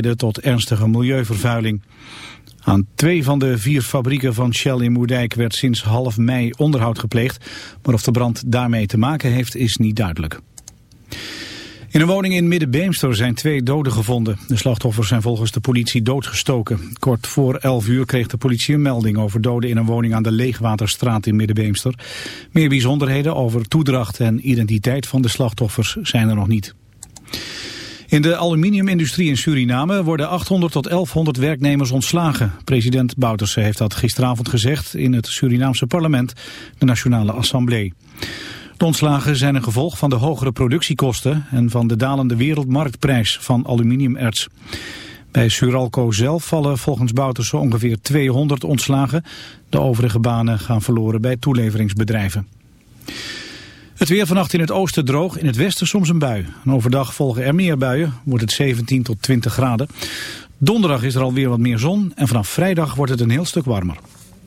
tot ernstige milieuvervuiling. Aan twee van de vier fabrieken van Shell in Moerdijk werd sinds half mei onderhoud gepleegd. Maar of de brand daarmee te maken heeft is niet duidelijk. In een woning in Middenbeemster zijn twee doden gevonden. De slachtoffers zijn volgens de politie doodgestoken. Kort voor 11 uur kreeg de politie een melding over doden in een woning aan de Leegwaterstraat in Middenbeemster. Meer bijzonderheden over toedracht en identiteit van de slachtoffers zijn er nog niet. In de aluminiumindustrie in Suriname worden 800 tot 1100 werknemers ontslagen. President Bouterse heeft dat gisteravond gezegd in het Surinaamse parlement, de Nationale Assemblée. De ontslagen zijn een gevolg van de hogere productiekosten en van de dalende wereldmarktprijs van aluminiumerts. Bij Suralco zelf vallen volgens Bouterse ongeveer 200 ontslagen. De overige banen gaan verloren bij toeleveringsbedrijven. Het weer vannacht in het oosten droog, in het westen soms een bui. En overdag volgen er meer buien, wordt het 17 tot 20 graden. Donderdag is er alweer wat meer zon en vanaf vrijdag wordt het een heel stuk warmer.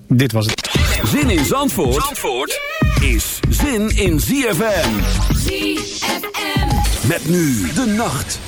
Dit was het. Zin in Zandvoort, Zandvoort is zin in ZFM. ZFM. Met nu de nacht.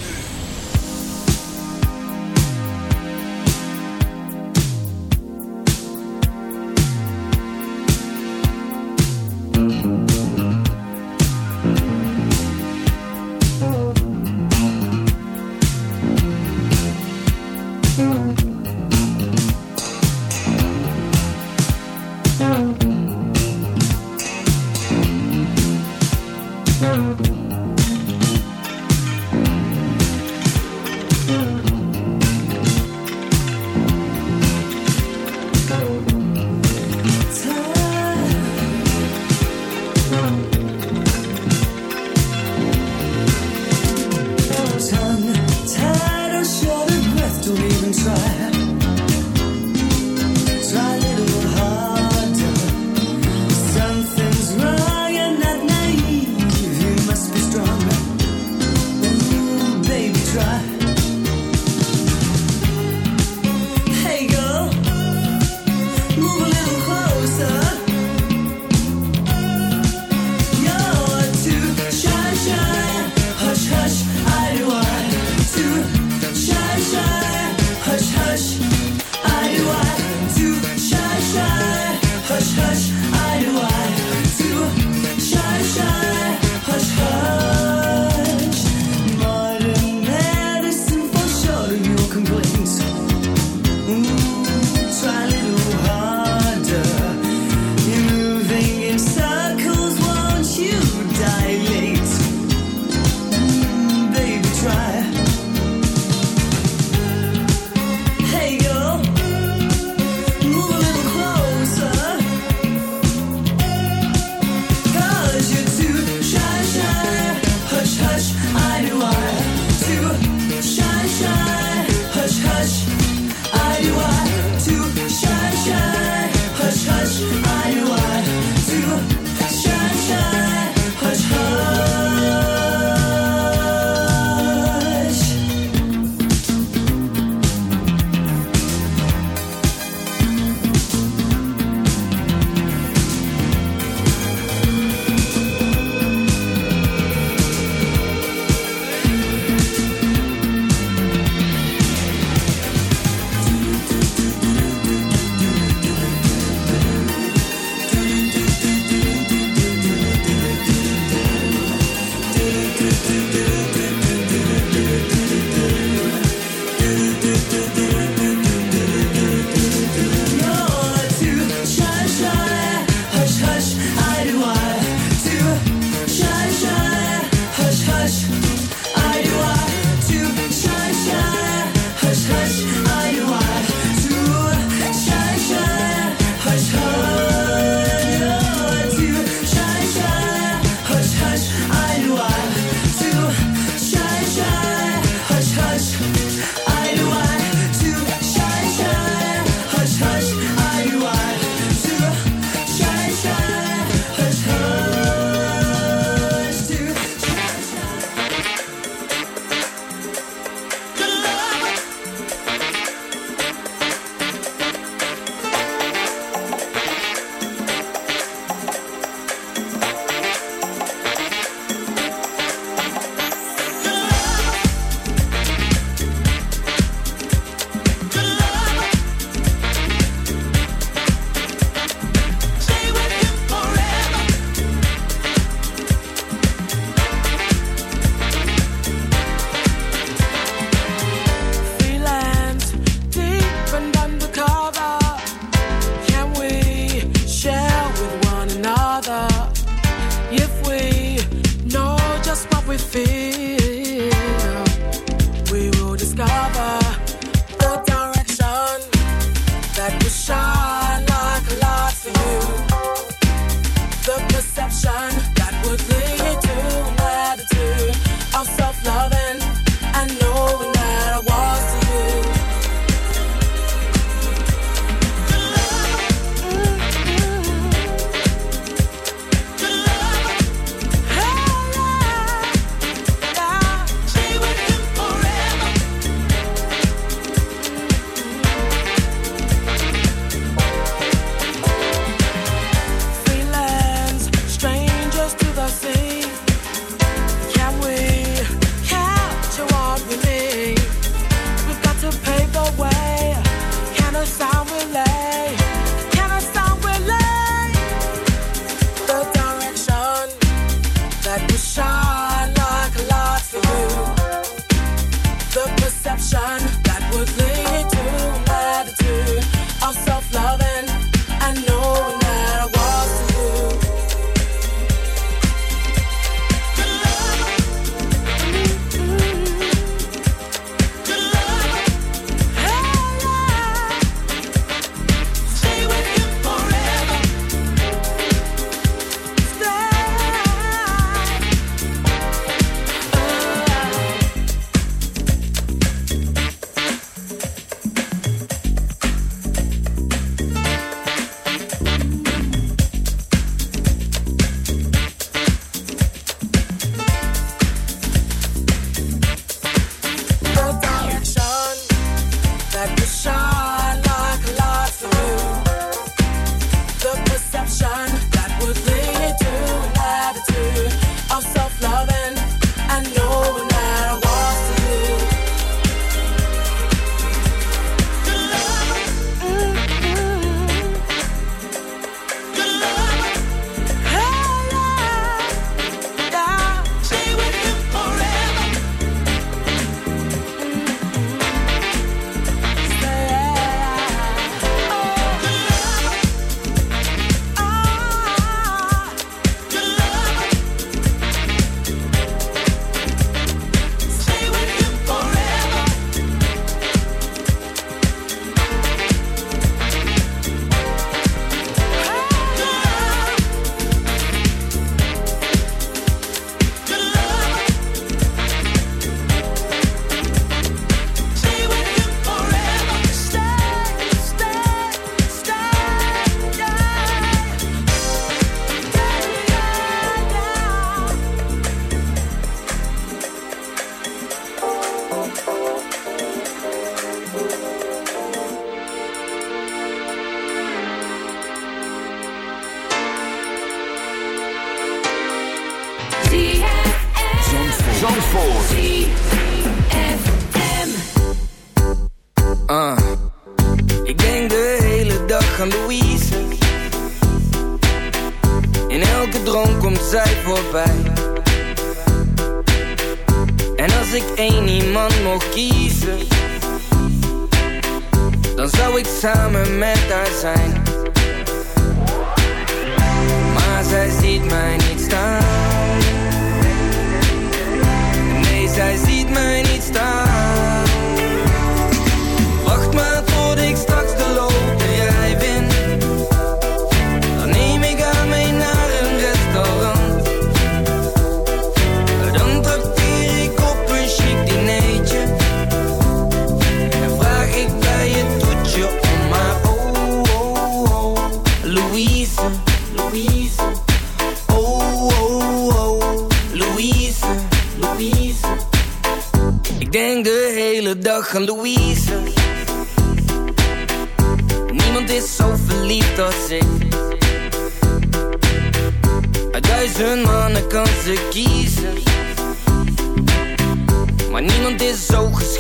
would they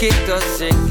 kick dat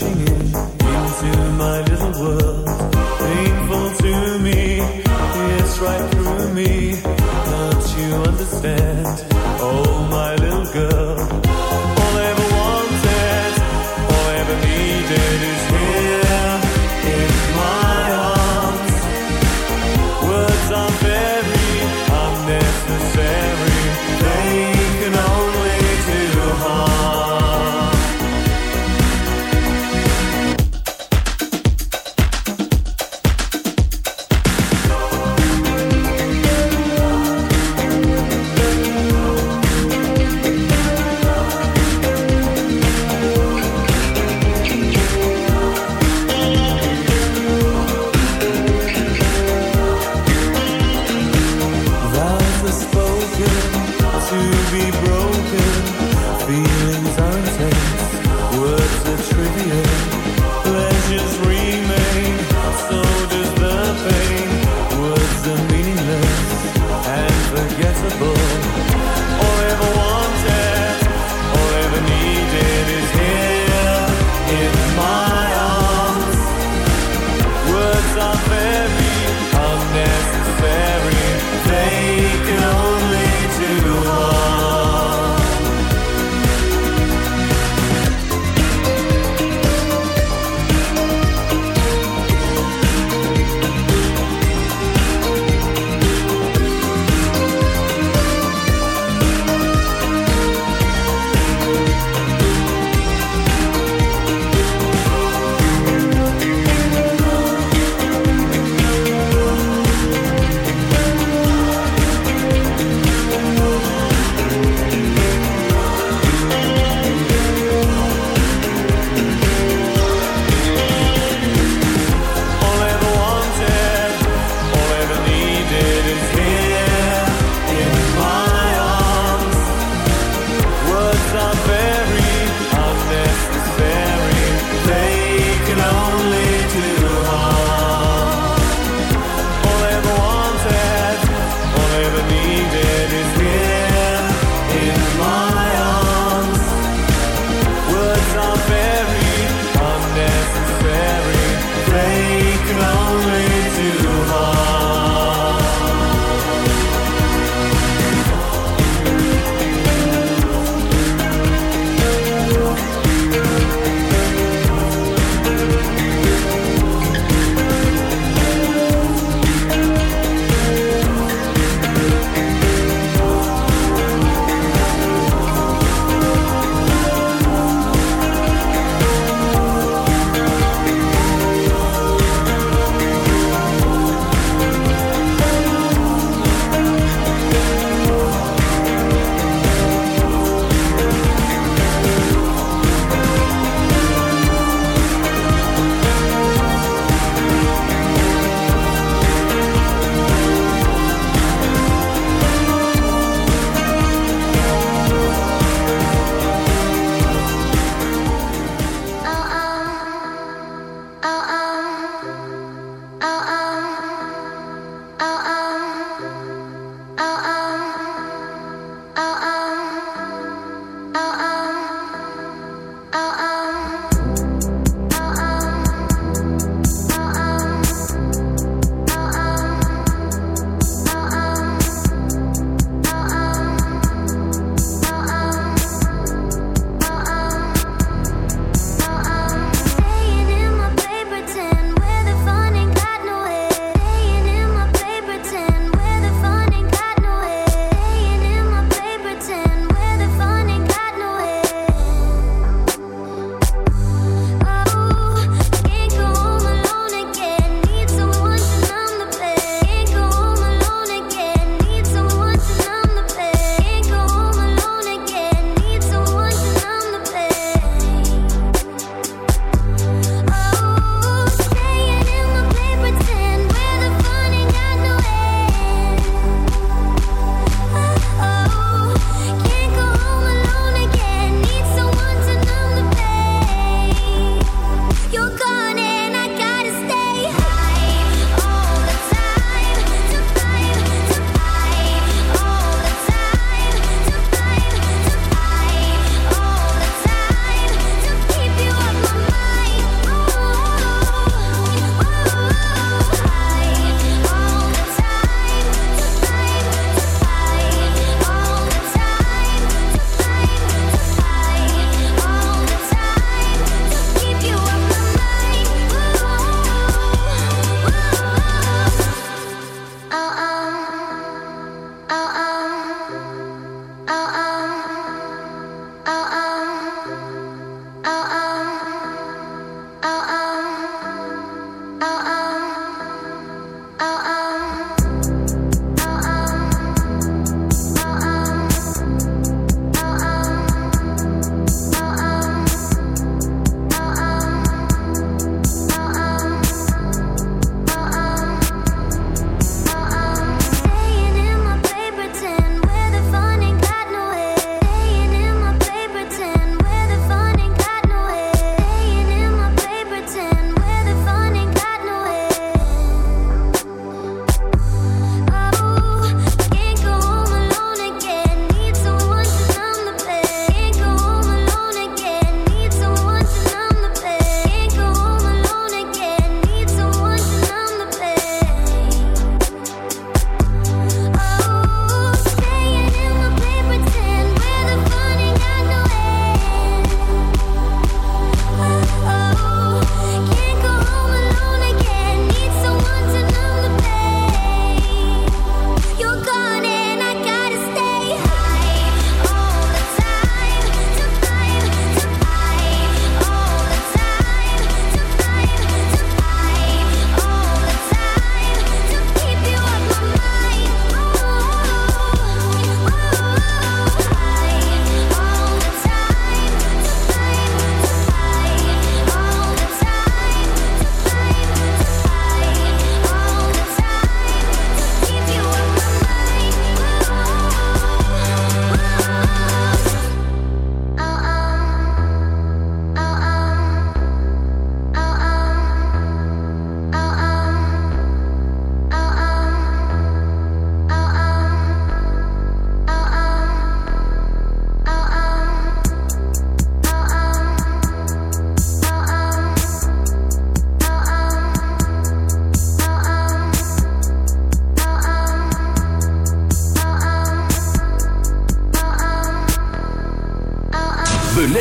crashing in into my life.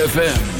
ZFM.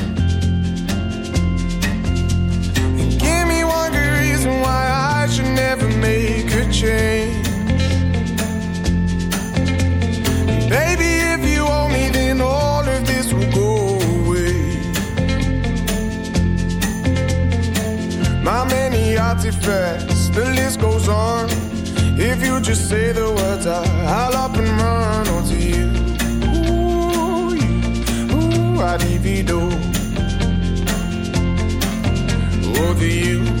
Reason why I should never make a change. Baby, if you owe me, then all of this will go away. My many artifacts, the list goes on. If you just say the words, I, I'll up and run onto you. Ooh, you, ooh, I divido. Over you, ooh,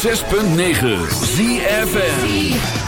106.9 ZFN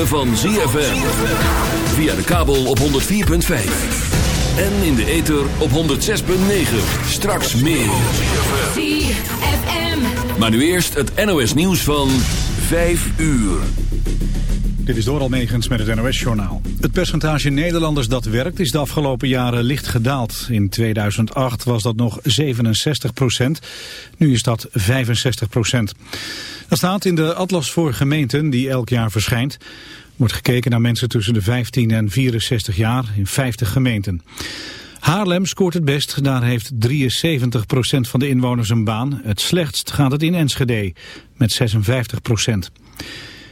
van ZFM. Via de kabel op 104.5. En in de ether op 106.9. Straks meer. ZFM. Maar nu eerst het NOS nieuws van 5 uur. Dit is Doral Negens met het NOS-journaal. Het percentage Nederlanders dat werkt is de afgelopen jaren licht gedaald. In 2008 was dat nog 67 procent. Nu is dat 65 procent. Dat staat in de Atlas voor gemeenten die elk jaar verschijnt. Er wordt gekeken naar mensen tussen de 15 en 64 jaar in 50 gemeenten. Haarlem scoort het best, daar heeft 73 procent van de inwoners een baan. Het slechtst gaat het in Enschede, met 56 procent.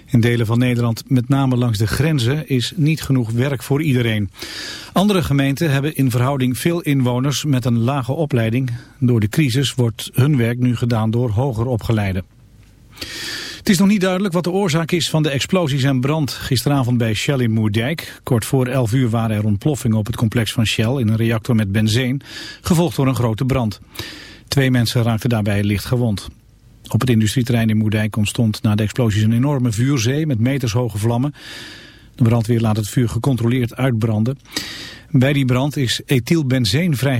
In delen van Nederland, met name langs de grenzen, is niet genoeg werk voor iedereen. Andere gemeenten hebben in verhouding veel inwoners met een lage opleiding. Door de crisis wordt hun werk nu gedaan door hoger opgeleiden. Het is nog niet duidelijk wat de oorzaak is van de explosies en brand gisteravond bij Shell in Moerdijk. Kort voor 11 uur waren er ontploffingen op het complex van Shell in een reactor met benzine, gevolgd door een grote brand. Twee mensen raakten daarbij licht gewond. Op het industrieterrein in Moerdijk ontstond na de explosies een enorme vuurzee met metershoge vlammen. De brandweer laat het vuur gecontroleerd uitbranden. Bij die brand is ethylbenzeen vrij